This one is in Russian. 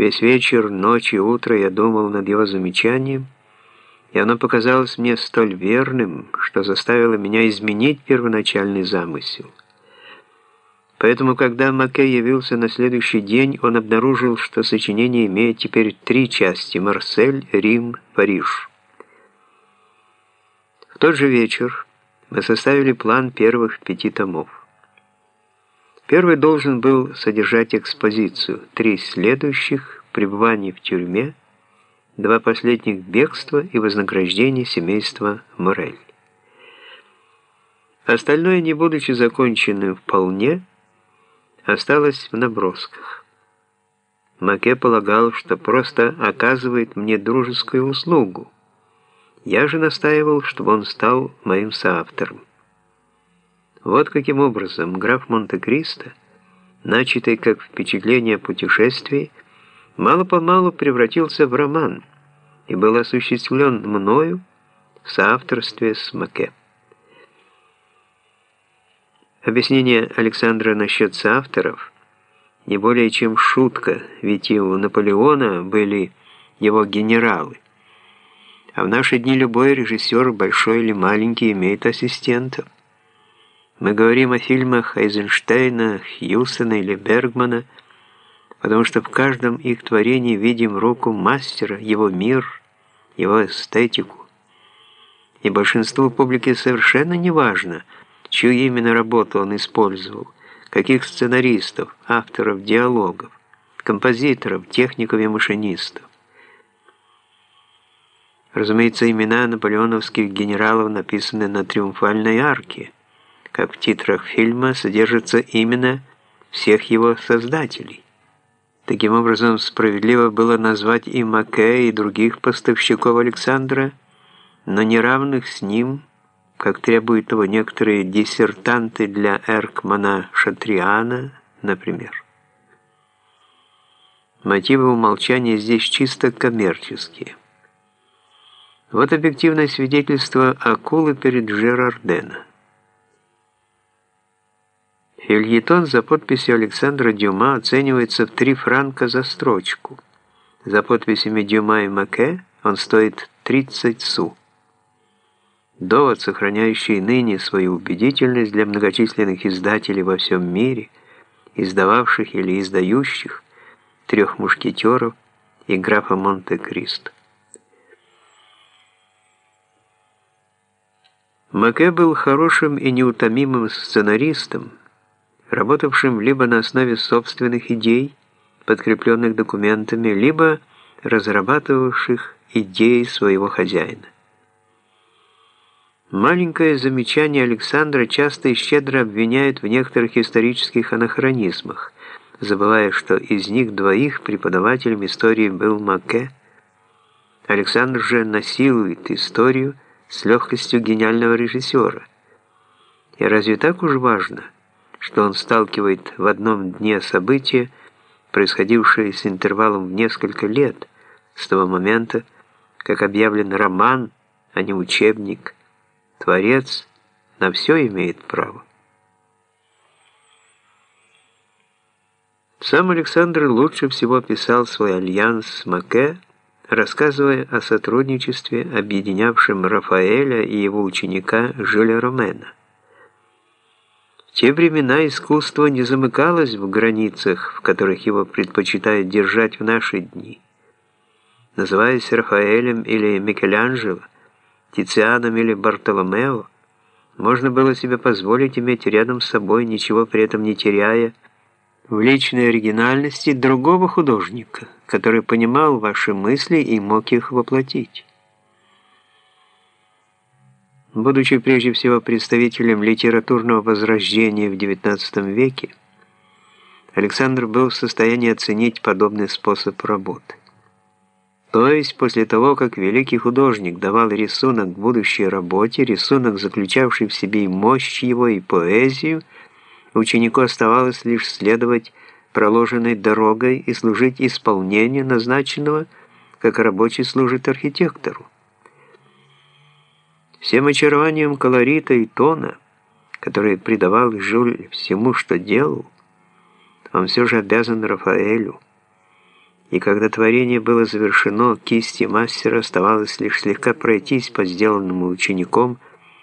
Весь вечер, ночь и утро я думал над его замечанием, и оно показалось мне столь верным, что заставило меня изменить первоначальный замысел. Поэтому, когда Маке явился на следующий день, он обнаружил, что сочинение имеет теперь три части – Марсель, Рим, Париж. В тот же вечер мы составили план первых пяти томов. Первый должен был содержать экспозицию, три следующих – пребывание в тюрьме, два последних – бегства и вознаграждение семейства Морель. Остальное, не будучи законченным вполне, осталось в набросках. Маке полагал, что просто оказывает мне дружескую услугу. Я же настаивал, чтобы он стал моим соавтором. Вот каким образом граф Монте-Кристо, начатый как впечатление о путешествии, мало-помалу превратился в роман и был осуществлен мною в соавторстве с Маке. Объяснение Александра насчет соавторов не более чем шутка, ведь и у Наполеона были его генералы. А в наши дни любой режиссер, большой или маленький, имеет ассистентов. Мы говорим о фильмах Эйзенштейна, Хьюсона или Бергмана, потому что в каждом их творении видим руку мастера, его мир, его эстетику. И большинству публики совершенно не важно – чью именно работу он использовал, каких сценаристов, авторов диалогов, композиторов, техников и машинистов. Разумеется, имена наполеоновских генералов написаны на триумфальной арке, как в титрах фильма содержатся именно всех его создателей. Таким образом, справедливо было назвать и Маке, и других поставщиков Александра, но неравных с ним – как требуют того некоторые диссертанты для Эркмана Шатриана, например. Мотивы умолчания здесь чисто коммерческие. Вот объективное свидетельство акулы перед Жерардена. Фильетон за подписью Александра Дюма оценивается в 3 франка за строчку. За подписями Дюма и Маке он стоит 30 су довод, сохраняющий ныне свою убедительность для многочисленных издателей во всем мире, издававших или издающих «Трех мушкетеров» и «Графа Монте-Кристо». Маке был хорошим и неутомимым сценаристом, работавшим либо на основе собственных идей, подкрепленных документами, либо разрабатывавших идеи своего хозяина. Маленькое замечание Александра часто и щедро обвиняют в некоторых исторических анахронизмах, забывая, что из них двоих преподавателем истории был Маке. Александр же насилует историю с легкостью гениального режиссера. И разве так уж важно, что он сталкивает в одном дне события, происходившие с интервалом в несколько лет, с того момента, как объявлен роман, а не учебник – Творец на все имеет право. Сам Александр лучше всего описал свой альянс с Маке, рассказывая о сотрудничестве, объединявшем Рафаэля и его ученика Жюля Ромена. В те времена искусство не замыкалось в границах, в которых его предпочитают держать в наши дни. Называясь Рафаэлем или Микеланджело, Тицианом или Бартоломео, можно было себе позволить иметь рядом с собой, ничего при этом не теряя, в личной оригинальности другого художника, который понимал ваши мысли и мог их воплотить. Будучи прежде всего представителем литературного возрождения в XIX веке, Александр был в состоянии оценить подобный способ работы. То есть после того, как великий художник давал рисунок будущей работе, рисунок, заключавший в себе и мощь его, и поэзию, ученику оставалось лишь следовать проложенной дорогой и служить исполнению назначенного, как рабочий служит архитектору. Всем очарованием колорита и тона, который придавал Жюль всему, что делал, он все же обязан Рафаэлю, и когда творение было завершено, кисти мастера оставалось лишь слегка пройтись по сделанному учеником –